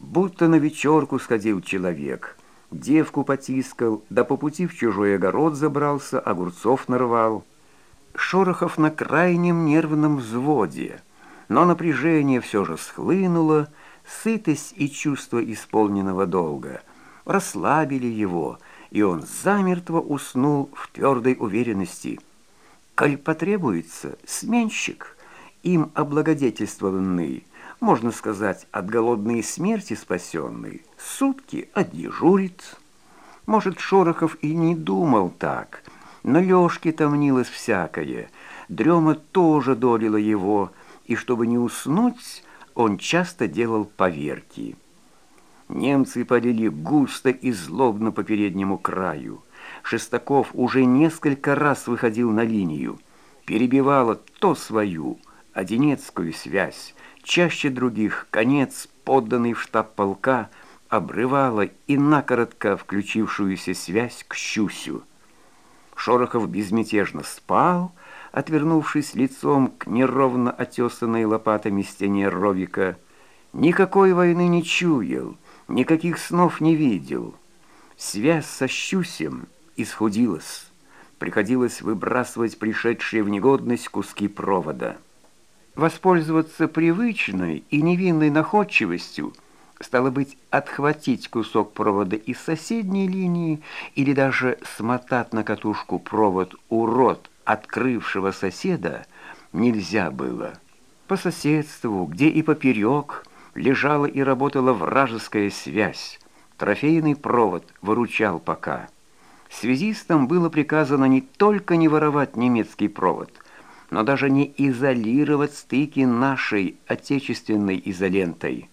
Будто на вечерку сходил человек, девку потискал, да по пути в чужой огород забрался, огурцов нарвал. Шорохов на крайнем нервном взводе, но напряжение все же схлынуло, сытость и чувство исполненного долга расслабили его, и он замертво уснул в твердой уверенности. Коль потребуется, сменщик, им облагодетельствованный, можно сказать, от голодной смерти спасенный, сутки отдежурит. Может, Шорохов и не думал так, но Лёшке там мнилось всякое. Дрема тоже долила его, и чтобы не уснуть, он часто делал поверки. Немцы полили густо и злобно по переднему краю. Шестаков уже несколько раз выходил на линию, перебивала то свою, одинецкую связь, чаще других конец, подданный в штаб полка, обрывала и накоротко включившуюся связь к Щусю. Шорохов безмятежно спал, отвернувшись лицом к неровно отесанной лопатами стене ровика. Никакой войны не чуял, никаких снов не видел. Связь со Щусем исхудилась. Приходилось выбрасывать пришедшие в негодность куски провода. Воспользоваться привычной и невинной находчивостью стало быть, отхватить кусок провода из соседней линии или даже смотать на катушку провод у рот открывшего соседа нельзя было. По соседству, где и поперек, лежала и работала вражеская связь. Трофейный провод выручал пока. Связистам было приказано не только не воровать немецкий провод – но даже не изолировать стыки нашей отечественной изолентой.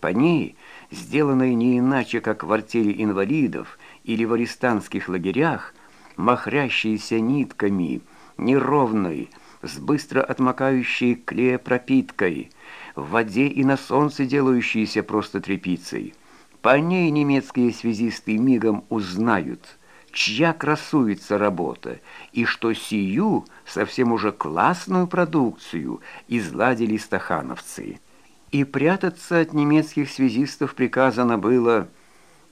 По ней, сделанной не иначе, как в артели инвалидов или в арестантских лагерях, махрящиеся нитками, неровной, с быстро отмокающей клея пропиткой, в воде и на солнце делающейся просто тряпицей. По ней немецкие связисты мигом узнают – чья красуется работа, и что сию совсем уже классную продукцию изладили стахановцы. И прятаться от немецких связистов приказано было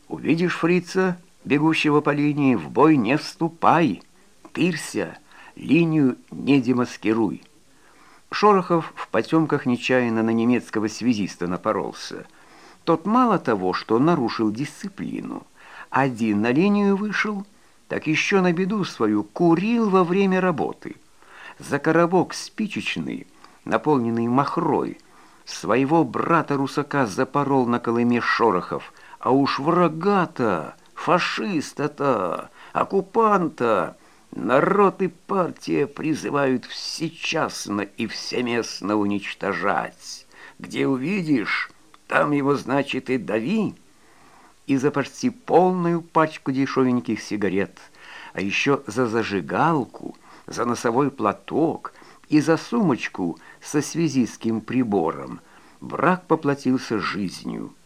«Увидишь фрица, бегущего по линии, в бой не вступай, тырся, линию не демаскируй». Шорохов в потемках нечаянно на немецкого связиста напоролся. Тот мало того, что нарушил дисциплину, один на линию вышел, так еще на беду свою курил во время работы. За коробок спичечный, наполненный махрой, своего брата-русака запорол на Колыме Шорохов, а уж врага-то, фашиста-то, оккупанта, народ и партия призывают всечасно и всеместно уничтожать. Где увидишь, там его, значит, и дави, и за почти полную пачку дешевеньких сигарет, а еще за зажигалку, за носовой платок и за сумочку со связистским прибором. Враг поплатился жизнью.